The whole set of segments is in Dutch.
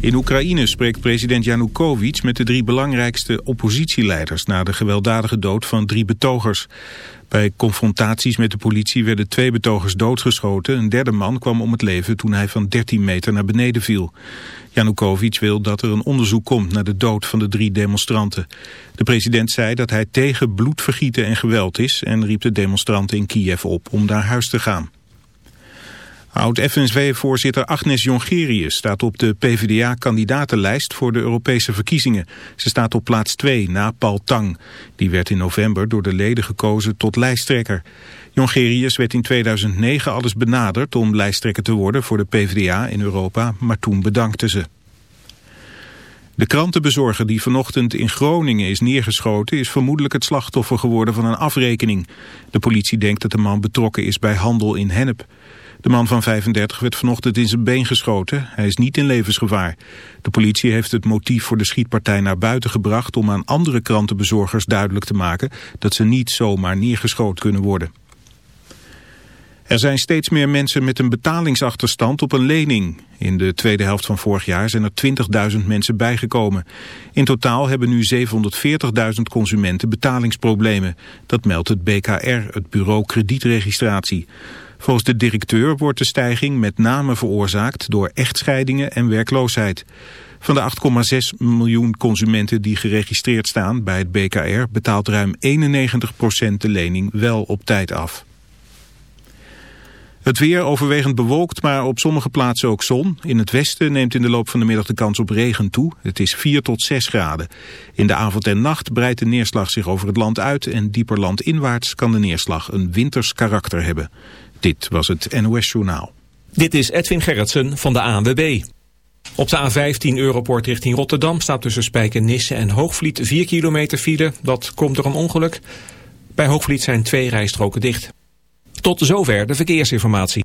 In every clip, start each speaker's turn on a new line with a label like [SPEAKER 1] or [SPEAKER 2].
[SPEAKER 1] In Oekraïne spreekt president Janukovic met de drie belangrijkste oppositieleiders... na de gewelddadige dood van drie betogers. Bij confrontaties met de politie werden twee betogers doodgeschoten. Een derde man kwam om het leven toen hij van 13 meter naar beneden viel. Janukovic wil dat er een onderzoek komt naar de dood van de drie demonstranten. De president zei dat hij tegen bloedvergieten en geweld is... en riep de demonstranten in Kiev op om naar huis te gaan. Oud-FNV-voorzitter Agnes Jongerius staat op de PvdA-kandidatenlijst voor de Europese verkiezingen. Ze staat op plaats 2 na Paul Tang. Die werd in november door de leden gekozen tot lijsttrekker. Jongerius werd in 2009 alles benaderd om lijsttrekker te worden voor de PvdA in Europa, maar toen bedankte ze. De krantenbezorger die vanochtend in Groningen is neergeschoten... is vermoedelijk het slachtoffer geworden van een afrekening. De politie denkt dat de man betrokken is bij handel in hennep. De man van 35 werd vanochtend in zijn been geschoten. Hij is niet in levensgevaar. De politie heeft het motief voor de schietpartij naar buiten gebracht... om aan andere krantenbezorgers duidelijk te maken... dat ze niet zomaar neergeschoten kunnen worden. Er zijn steeds meer mensen met een betalingsachterstand op een lening. In de tweede helft van vorig jaar zijn er 20.000 mensen bijgekomen. In totaal hebben nu 740.000 consumenten betalingsproblemen. Dat meldt het BKR, het Bureau Kredietregistratie. Volgens de directeur wordt de stijging met name veroorzaakt door echtscheidingen en werkloosheid. Van de 8,6 miljoen consumenten die geregistreerd staan bij het BKR betaalt ruim 91% de lening wel op tijd af. Het weer overwegend bewolkt, maar op sommige plaatsen ook zon. In het westen neemt in de loop van de middag de kans op regen toe. Het is 4 tot 6 graden. In de avond en nacht breidt de neerslag zich over het land uit... en dieper landinwaarts kan de neerslag een winters karakter hebben. Dit was het NOS Journaal.
[SPEAKER 2] Dit is Edwin Gerritsen van de ANWB. Op de A15 Europort richting Rotterdam staat tussen Spijkenisse en Hoogvliet 4 kilometer file. Dat komt door een ongeluk. Bij Hoogvliet zijn twee rijstroken dicht. Tot zover de verkeersinformatie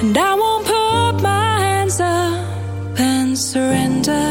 [SPEAKER 3] And I won't put my hands up and surrender.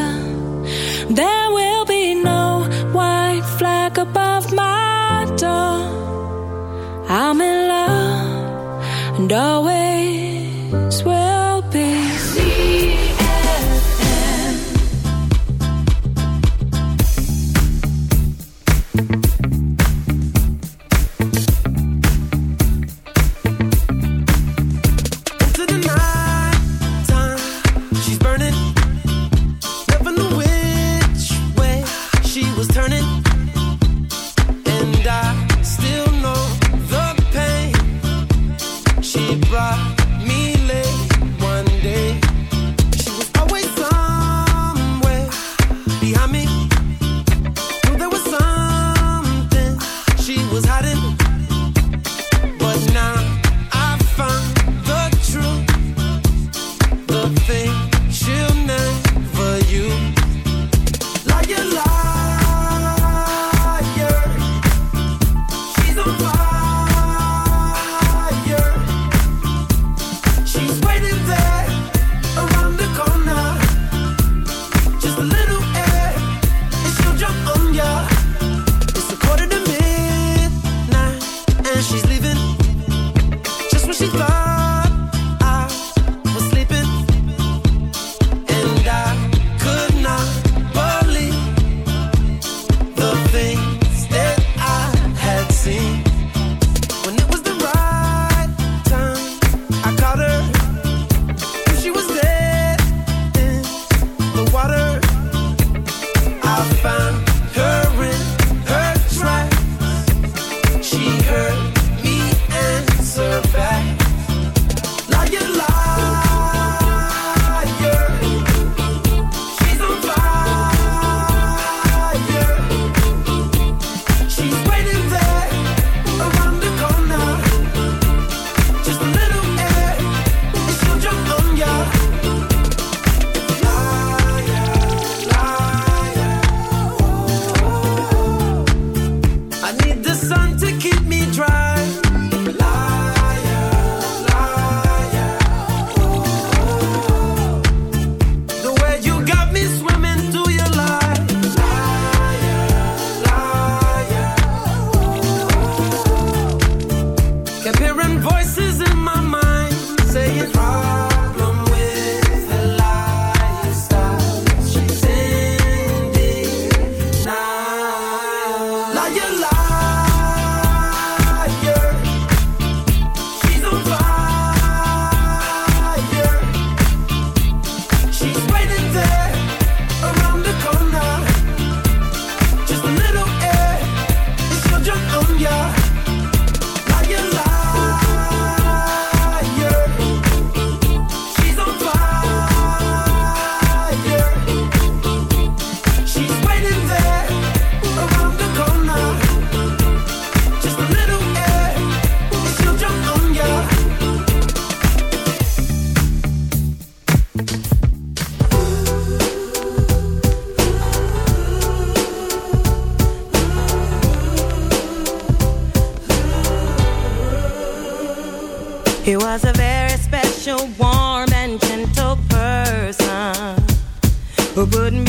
[SPEAKER 4] but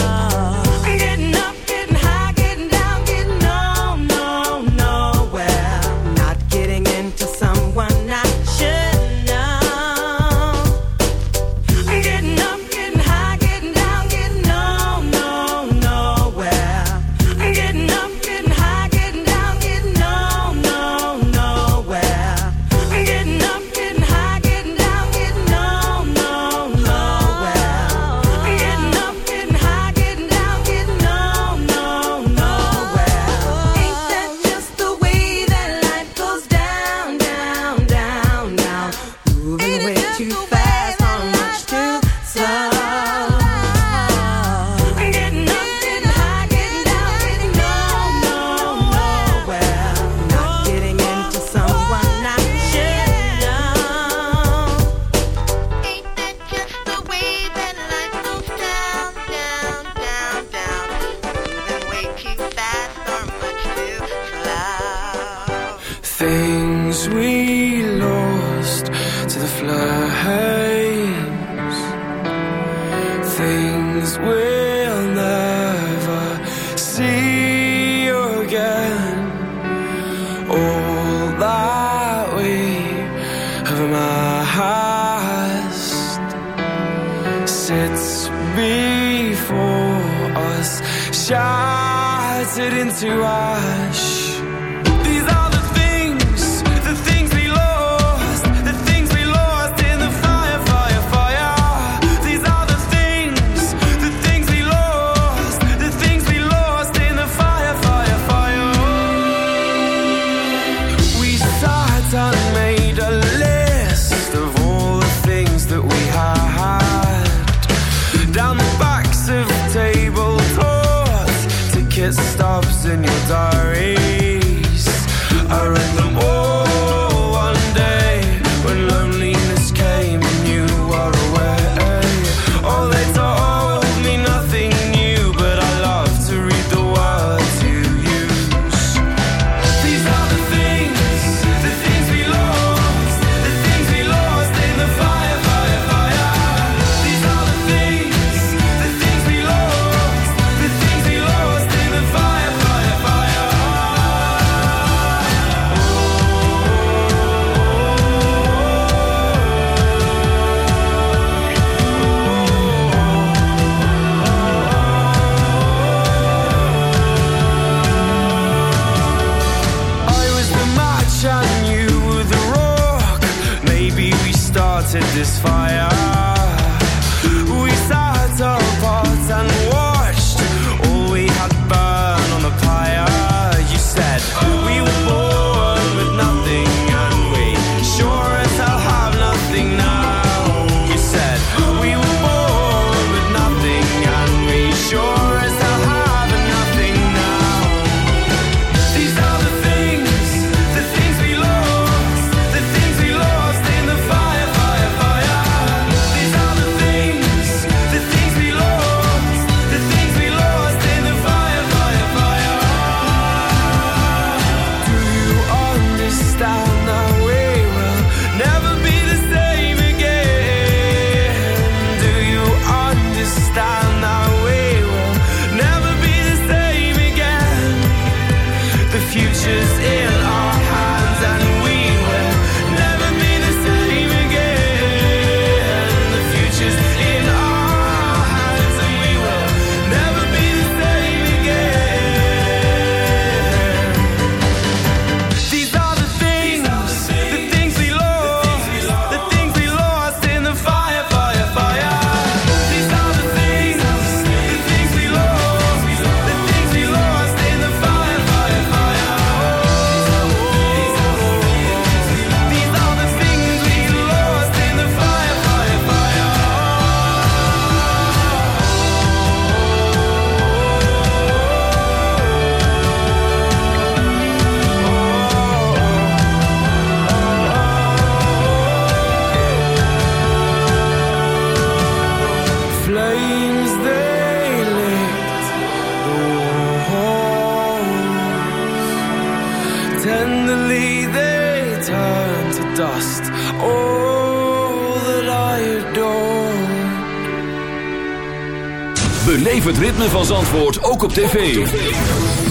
[SPEAKER 5] van Zantwoord ook op tv.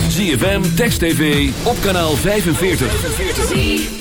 [SPEAKER 5] ZFM, Text TV, op kanaal 45.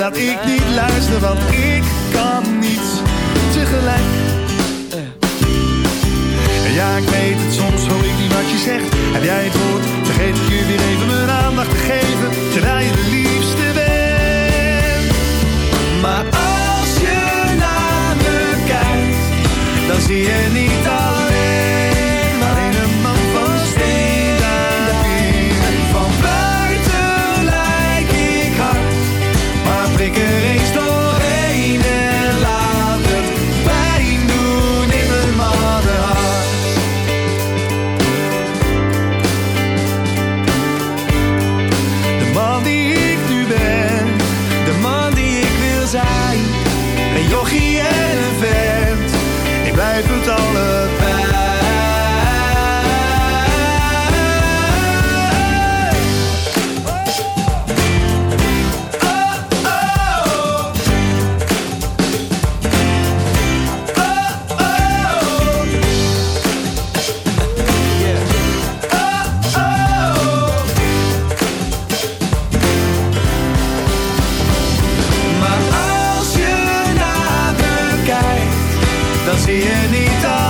[SPEAKER 6] dat ik niet luister,
[SPEAKER 7] want ik kan niet
[SPEAKER 6] Als je niet.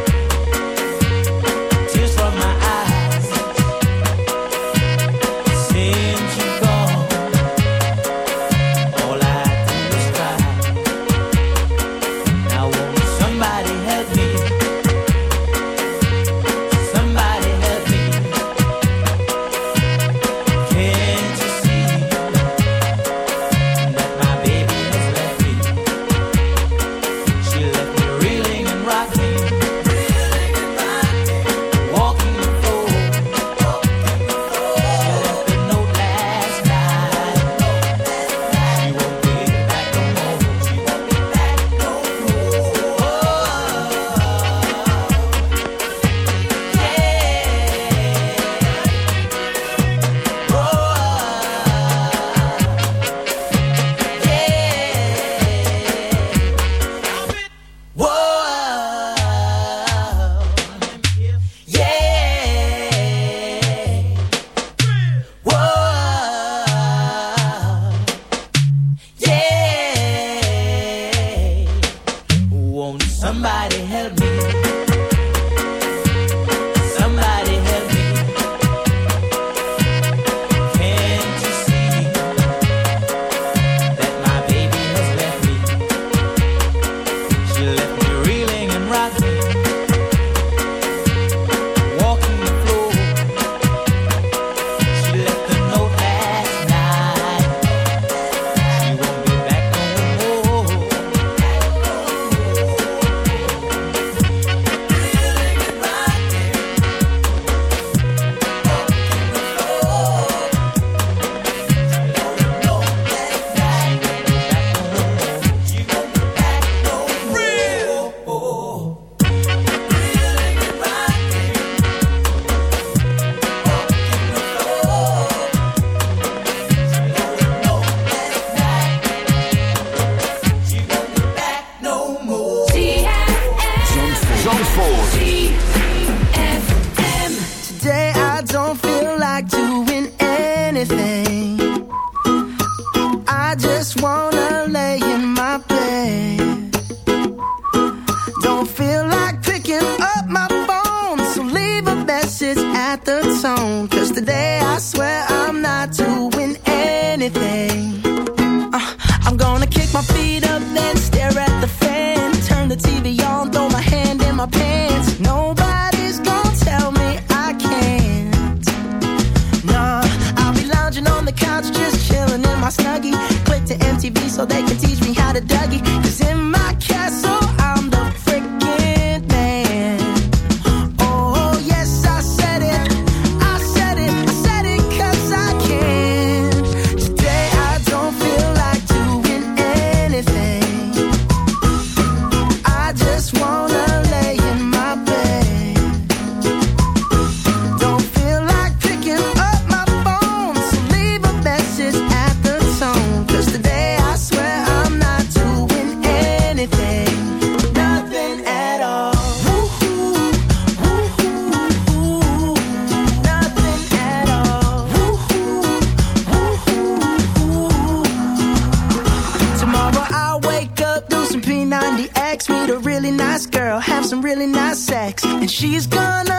[SPEAKER 4] some really nice sex, and she's gonna